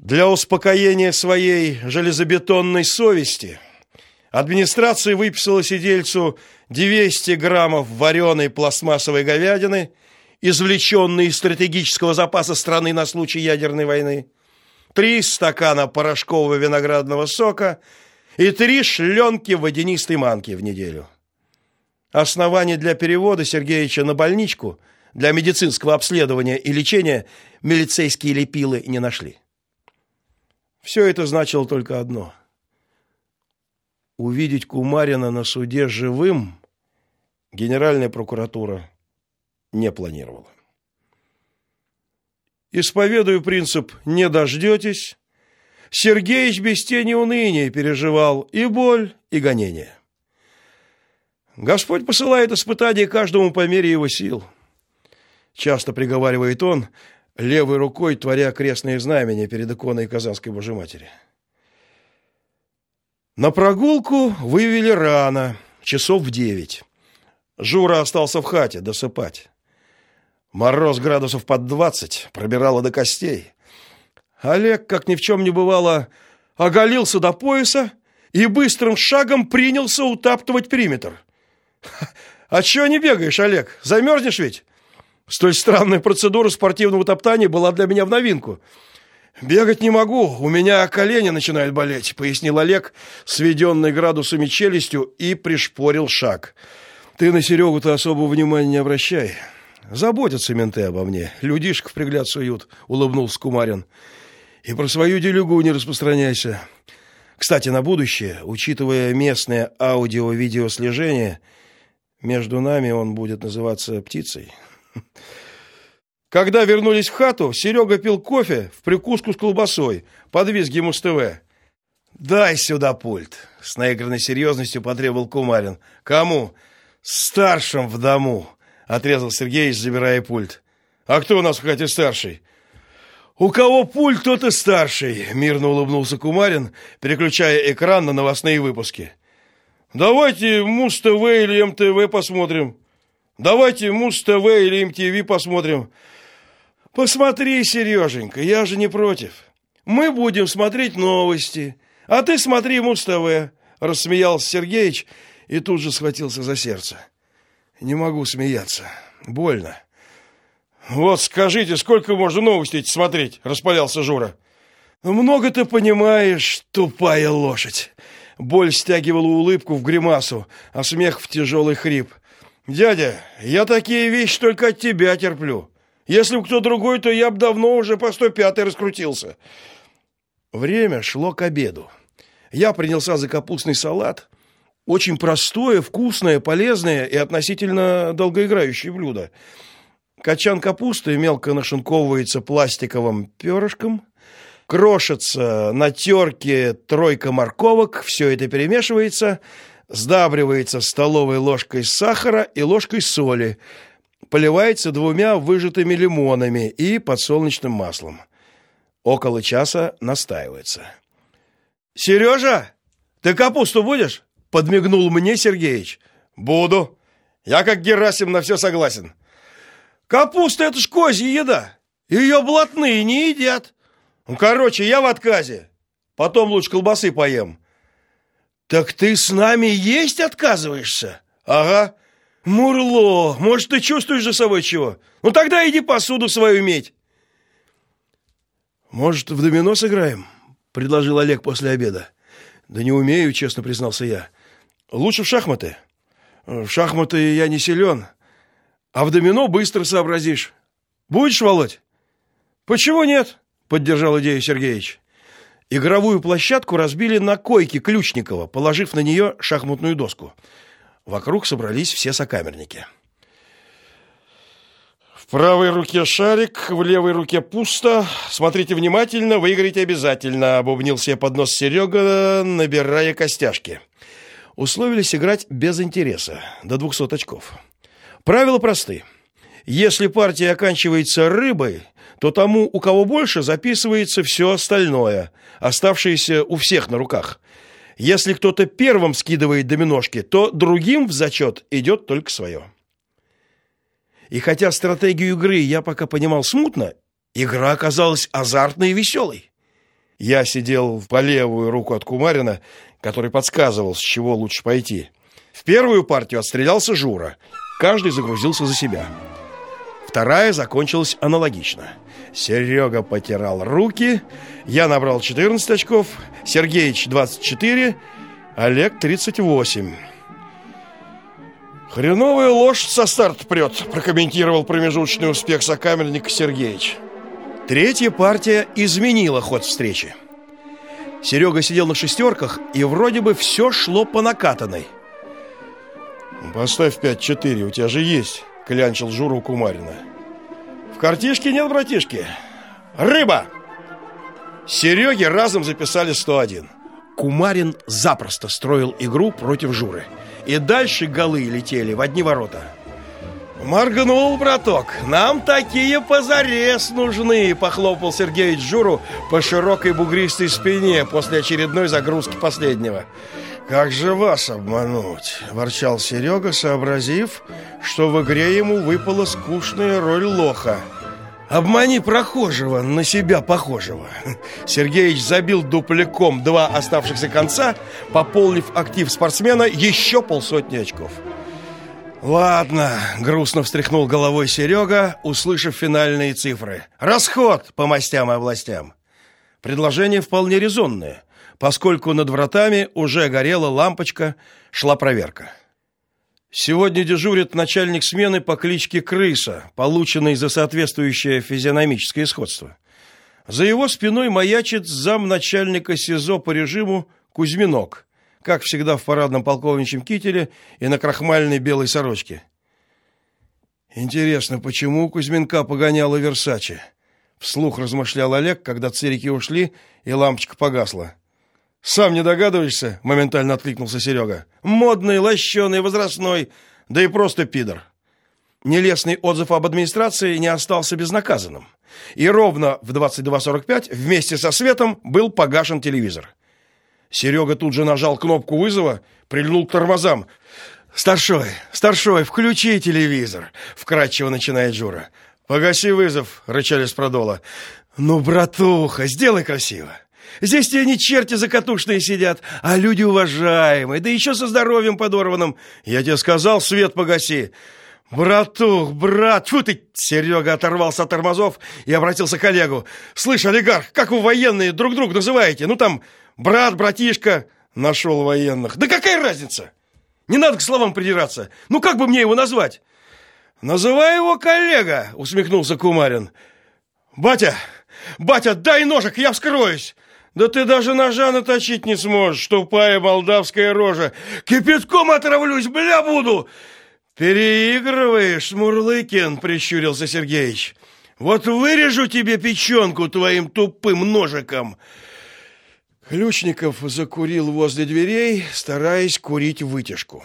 Для успокоения своей железобетонной совести администрация выписала сидельцу 200 граммов вареной пластмассовой говядины, извлеченной из стратегического запаса страны на случай ядерной войны, три стакана порошкового виноградного сока и три шленки водянистой манки в неделю. Оснований для перевода Сергеевича на больничку для медицинского обследования и лечения милицейские лепилы не нашли. Все это значило только одно. Увидеть Кумарина на суде живым Генеральная прокуратура не планировала. Исповедую принцип «не дождетесь», Сергеич без тени уныния переживал и боль, и гонение. Господь посылает испытания каждому по мере его сил. Часто приговаривает он, левой рукой творя крестные знамения перед иконой Казанской Божьей Матери. На прогулку вывели рано, часов в девять. Жура остался в хате досыпать. Мороз градусов под двадцать, пробирало до костей. Олег, как ни в чем не бывало, оголился до пояса и быстрым шагом принялся утаптывать периметр. «А чего не бегаешь, Олег? Замерзнешь ведь?» Столь странная процедура спортивного топтания была для меня в новинку. «Бегать не могу, у меня колени начинают болеть», — пояснил Олег, сведенный градусами челюстью, и пришпорил шаг. Ты на Серегу-то особого внимания не обращай. Заботятся менты обо мне. Людишек в пригляд суют, улыбнулся Кумарин. И про свою делюгу не распространяйся. Кстати, на будущее, учитывая местное аудио-видеослежение, между нами он будет называться птицей. Когда вернулись в хату, Серега пил кофе в прикуску с колбасой под визги Муз-ТВ. «Дай сюда пульт!» — с наигранной серьезностью потребовал Кумарин. «Кому?» старшим в дому, отрезал Сергеевич, забирая пульт. А кто у нас в хате старший? У кого пульт, тот и старший, мирно улыбнулся Кумарин, переключая экран на новостные выпуски. Давайте Муз-ТВ или МТВ посмотрим. Давайте Муз-ТВ или МТВ посмотрим. Посмотри, Сереженька, я же не против. Мы будем смотреть новости, а ты смотри Муз-ТВ, рассмеялся Сергеевич и тут же схватился за сердце. Не могу смеяться. Больно. Вот скажите, сколько можно новости эти смотреть? распалялся Жура. Много ты понимаешь, тупая лошадь. Боль стягивала улыбку в гримасу, а смех в тяжелый хрип. Дядя, я такие вещи только от тебя терплю. Если бы кто другой, то я бы давно уже по сто пятый раскрутился. Время шло к обеду. Я принялся за капустный салат, очень простое, вкусное, полезное и относительно долгоиграющее блюдо. Качан капусты мелко нашинковывается пластиковым перышком, крошится на терке тройка морковок, все это перемешивается, сдабривается столовой ложкой сахара и ложкой соли, поливается двумя выжатыми лимонами и подсолнечным маслом. Около часа настаивается. Сережа, ты капусту будешь? Подмигнул мне Сергеич. Буду. Я как Герасим на все согласен. Капуста это ж козья еда. Ее блатные не едят. Ну, короче, я в отказе. Потом лучше колбасы поем. Так ты с нами есть отказываешься? Ага. Мурло, может, ты чувствуешь за собой чего? Ну тогда иди посуду свою медь. Может, в домино сыграем? предложил Олег после обеда. Да не умею, честно признался я. Лучше в шахматы. В шахматы я не силен, а в домино быстро сообразишь. Будешь, Володь? Почему нет? Поддержал идею Сергеевич. Игровую площадку разбили на койке Ключникова, положив на нее шахматную доску. Вокруг собрались все сокамерники. В правой руке шарик, в левой руке пусто. Смотрите внимательно, выиграете обязательно, обубнил себе под нос Серега, набирая костяшки. Условились играть без интереса, до 200 очков. Правила просты. Если партия оканчивается рыбой, то тому, у кого больше, записывается все остальное, оставшееся у всех на руках. Если кто-то первым скидывает доминошки, то другим в зачет идет только свое. И хотя стратегию игры я пока понимал смутно, игра оказалась азартной и веселой. Я сидел по левую руку от Кумарина, который подсказывал, с чего лучше пойти. В первую партию отстрелялся Жура. Каждый загрузился за себя. Вторая закончилась аналогично. Серега потирал руки, я набрал 14 очков, Сергеич 24, Олег 38. Хреновая ложь со старта прет, прокомментировал промежуточный успех сокамерник Сергеич. Третья партия изменила ход встречи. Серега сидел на шестерках, и вроде бы все шло по накатанной. «Поставь 5-4, у тебя же есть», — клянчил Жура у Кумарина. «В картишке нет, братишки. Рыба!» Сереге разом записали 101. Кумарин запросто строил игру против Журы. И дальше голы летели в одни ворота. «Моргнул, браток, нам такие позарез нужны!» Похлопал Сергеевич Журу по широкой бугристой спине после очередной загрузки последнего. «Как же вас обмануть?» – ворчал Серега, сообразив, что в игре ему выпала скучная роль лоха. «Обмани прохожего, на себя похожего!» Сергеич забил дупляком два оставшихся конца, пополнив актив спортсмена еще полсотни очков. «Ладно», — грустно встряхнул головой Серега, услышав финальные цифры. «Расход по мастям и областям». Предложение вполне резонное, поскольку над вратами уже горела лампочка, шла проверка. Сегодня дежурит начальник смены по кличке Крыса, полученный за соответствующее физиономическое сходство. За его спиной маячит замначальника СИЗО по режиму Кузьминок – как всегда в парадном полковничьем кителе и на крахмальной белой сорочке. Интересно, почему Кузьминка погоняла Версаче? Вслух размышлял Олег, когда цирики ушли и лампочка погасла. Сам не догадываешься? моментально откликнулся Серега. Модный, лощеный, возрастной, да и просто пидор. Нелестный отзыв об администрации не остался безнаказанным. И ровно в 22:45 вместе со светом был погашен телевизор. Серега тут же нажал кнопку вызова, прильнул к тормозам. «Старшой, старшой, включи телевизор!» — вкратчиво начинает Жура. «Погаси вызов!» — рычали с продола. «Ну, братуха, сделай красиво!» Здесь те не черти закатушные сидят, а люди уважаемые, да еще со здоровьем подорванным. Я тебе сказал, свет погаси. Братух, брат, фу ты! Серега оторвался от тормозов и обратился к Олегу. Слышь, олигарх, как вы военные друг друга называете? Ну там Брат, братишка, нашел военных. Да какая разница? Не надо к словам придираться. Ну как бы мне его назвать? Называй его коллега, усмехнулся Кумарин. Батя, батя, дай ножик, я вскроюсь. Да ты даже ножа наточить не сможешь, тупая молдавская рожа. Кипятком отравлюсь, бля, буду. Переигрываешь, Мурлыкин, прищурился Сергеич. Вот вырежу тебе печенку твоим тупым ножиком. Ключников закурил возле дверей, стараясь курить вытяжку.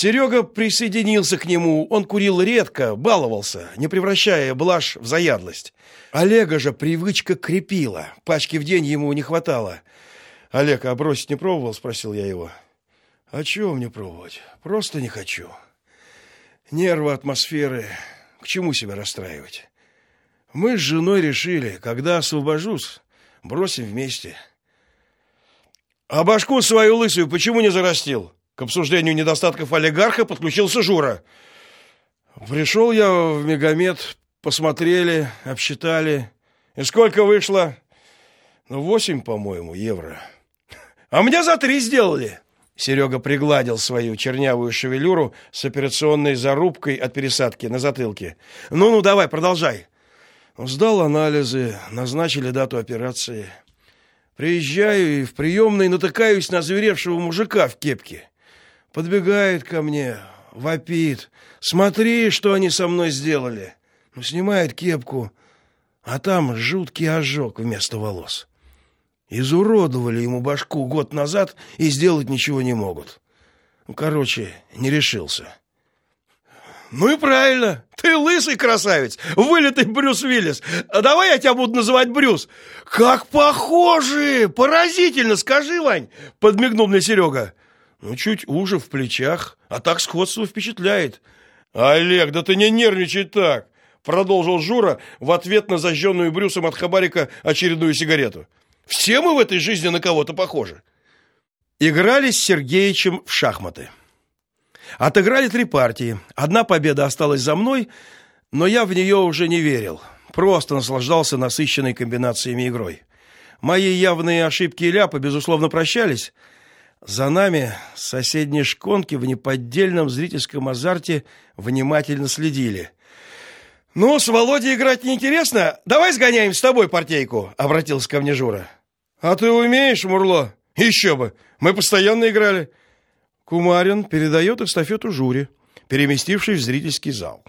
Серега присоединился к нему. Он курил редко, баловался, не превращая блажь в заядлость. Олега же привычка крепила. Пачки в день ему не хватало. Олег, а бросить не пробовал, спросил я его. А чего мне пробовать? Просто не хочу. Нервы атмосферы, к чему себя расстраивать? Мы с женой решили, когда освобожусь, бросим вместе. А башку свою лысую почему не зарастил? К обсуждению недостатков олигарха подключился Жура. Пришел я в Мегамед, посмотрели, обсчитали. И сколько вышло? Ну, восемь, по-моему, евро. А мне за три сделали. Серега пригладил свою чернявую шевелюру с операционной зарубкой от пересадки на затылке. Ну-ну, давай, продолжай. Сдал анализы, назначили дату операции. Приезжаю и в приемной натыкаюсь на зверевшего мужика в кепке. Подбегает ко мне, вопит. Смотри, что они со мной сделали. Ну, снимает кепку, а там жуткий ожог вместо волос. Изуродовали ему башку год назад и сделать ничего не могут. Ну, короче, не решился. Ну и правильно. Ты лысый красавец, вылитый Брюс Уиллис. А давай я тебя буду называть Брюс. Как похожи! Поразительно, скажи, Вань, подмигнул мне Серега. Ну, чуть уже в плечах, а так сходство впечатляет. Олег, да ты не нервничай так, продолжил Жура в ответ на зажженную Брюсом от хабарика очередную сигарету. Все мы в этой жизни на кого-то похожи. Играли с Сергеичем в шахматы. Отыграли три партии. Одна победа осталась за мной, но я в нее уже не верил. Просто наслаждался насыщенной комбинациями игрой. Мои явные ошибки и ляпы, безусловно, прощались. За нами соседние шконки в неподдельном зрительском азарте внимательно следили. «Ну, с Володей играть неинтересно? Давай сгоняем с тобой партейку», — обратился ко мне Жура. «А ты умеешь, Мурло?» «Еще бы! Мы постоянно играли». Кумарин передает эстафету Журе, переместившись в зрительский зал.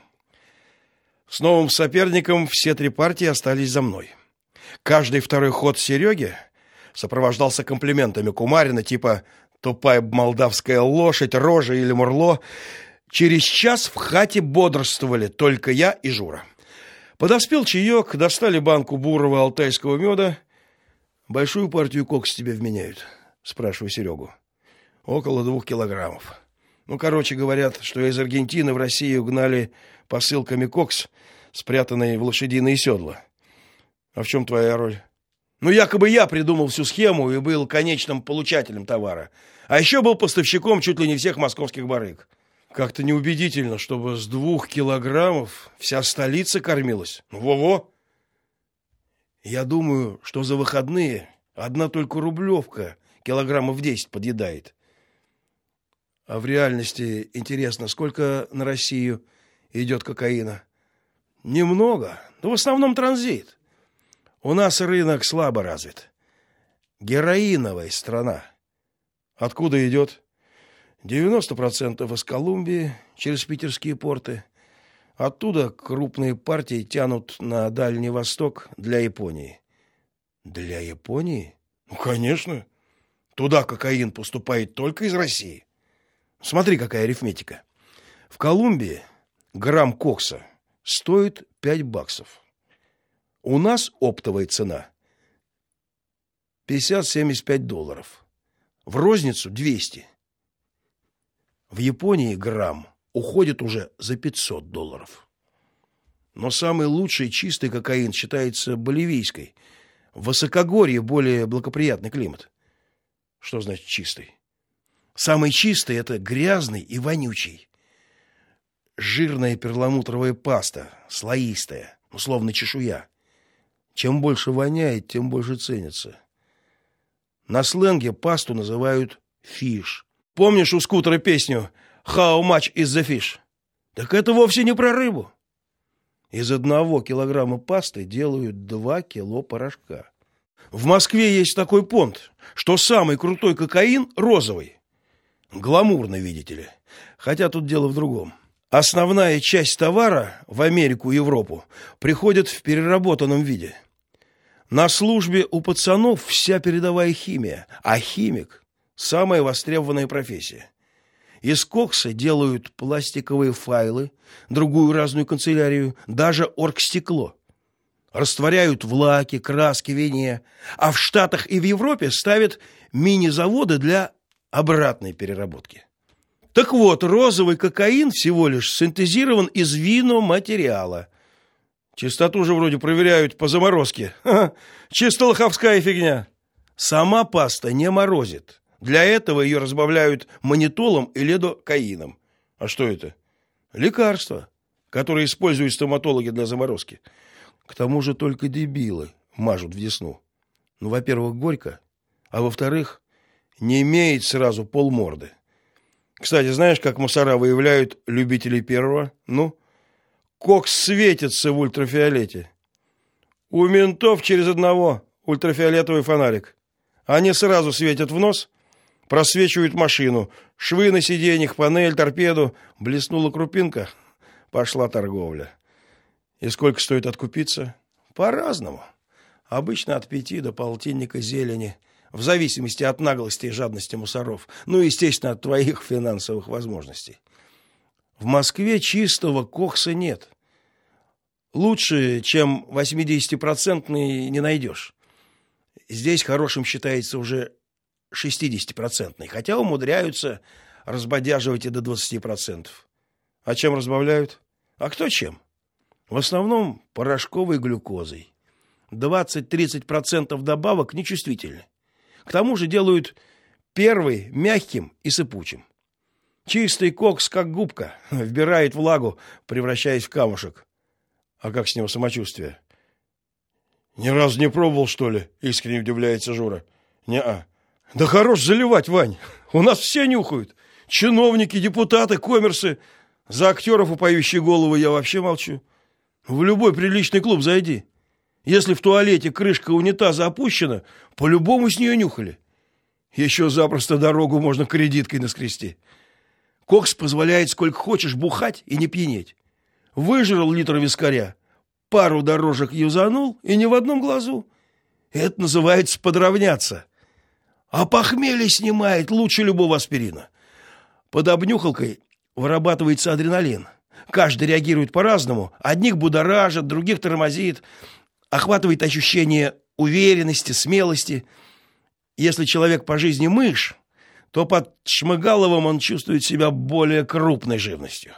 С новым соперником все три партии остались за мной. Каждый второй ход Сереги сопровождался комплиментами Кумарина типа «тупая молдавская лошадь», «рожа» или «мурло». Через час в хате бодрствовали только я и Жура. Подоспел чаек, достали банку бурого алтайского меда. «Большую партию кокс тебе вменяют?» – спрашиваю Серегу. «Около двух килограммов. Ну, короче, говорят, что из Аргентины в Россию гнали посылками кокс, спрятанные в лошадиные седла. А в чем твоя роль? Ну, якобы я придумал всю схему и был конечным получателем товара. А еще был поставщиком чуть ли не всех московских барыг. Как-то неубедительно, чтобы с двух килограммов вся столица кормилась. Во-во! Я думаю, что за выходные одна только рублевка килограммов десять подъедает. А в реальности интересно, сколько на Россию идет кокаина? Немного, но в основном транзит. У нас рынок слабо развит. Героиновая страна. Откуда идет? 90% из Колумбии через питерские порты. Оттуда крупные партии тянут на Дальний Восток для Японии. Для Японии? Ну, конечно. Туда кокаин поступает только из России. Смотри, какая арифметика. В Колумбии грамм кокса стоит 5 баксов. У нас оптовая цена 50-75 долларов. В розницу 200. В Японии грамм уходит уже за 500 долларов. Но самый лучший чистый кокаин считается боливийской. В высокогорье более благоприятный климат. Что значит чистый? Самый чистый это грязный и вонючий. Жирная перламутровая паста, слоистая, условно чешуя. Чем больше воняет, тем больше ценится. На сленге пасту называют фиш. Помнишь у скутера песню «How much is the fish»? Так это вовсе не про рыбу. Из одного килограмма пасты делают два кило порошка. В Москве есть такой понт, что самый крутой кокаин розовый. Гламурно, видите ли. Хотя тут дело в другом. Основная часть товара в Америку и Европу приходит в переработанном виде. На службе у пацанов вся передовая химия, а химик – самая востребованная профессия. Из кокса делают пластиковые файлы, другую разную канцелярию, даже оргстекло. Растворяют в лаке, краске, вине, а в Штатах и в Европе ставят мини-заводы для обратной переработки. Так вот, розовый кокаин всего лишь синтезирован из вино-материала. Чистоту же вроде проверяют по заморозке. Ха, чисто лоховская фигня. Сама паста не морозит. Для этого ее разбавляют манитолом и ледокаином. А что это? Лекарство, которое используют стоматологи для заморозки. К тому же только дебилы мажут в десну. Ну, во-первых, горько, а во-вторых, не имеет сразу полморды. Кстати, знаешь, как мусора выявляют любителей первого? Ну, кокс светится в ультрафиолете. У ментов через одного ультрафиолетовый фонарик. Они сразу светят в нос, просвечивают машину, швы на сиденьях, панель, торпеду. Блеснула крупинка, пошла торговля. И сколько стоит откупиться? По-разному. Обычно от пяти до полтинника зелени – в зависимости от наглости и жадности мусоров, ну, естественно, от твоих финансовых возможностей. В Москве чистого кокса нет. Лучше, чем 80-процентный не найдешь. Здесь хорошим считается уже 60-процентный, хотя умудряются разбодяживать и до 20%. А чем разбавляют? А кто чем? В основном порошковой глюкозой. 20-30% добавок нечувствительны. К тому же делают первый мягким и сыпучим. Чистый кокс, как губка, вбирает влагу, превращаясь в камушек. А как с него самочувствие? Ни разу не пробовал, что ли? Искренне удивляется Жура. Не-а. Да хорош заливать, Вань. У нас все нюхают. Чиновники, депутаты, коммерсы. За актеров, упоющие головы, я вообще молчу. В любой приличный клуб зайди. Если в туалете крышка унитаза опущена, по-любому с нее нюхали. Еще запросто дорогу можно кредиткой наскрести. Кокс позволяет сколько хочешь бухать и не пьянеть. Выжрал литр вискаря, пару дорожек юзанул и ни в одном глазу. Это называется подровняться. А похмелье снимает лучше любого аспирина. Под обнюхалкой вырабатывается адреналин. Каждый реагирует по-разному. Одних будоражит, других тормозит. Охватывает ощущение уверенности, смелости. Если человек по жизни мышь, то под Шмыгаловым он чувствует себя более крупной живностью.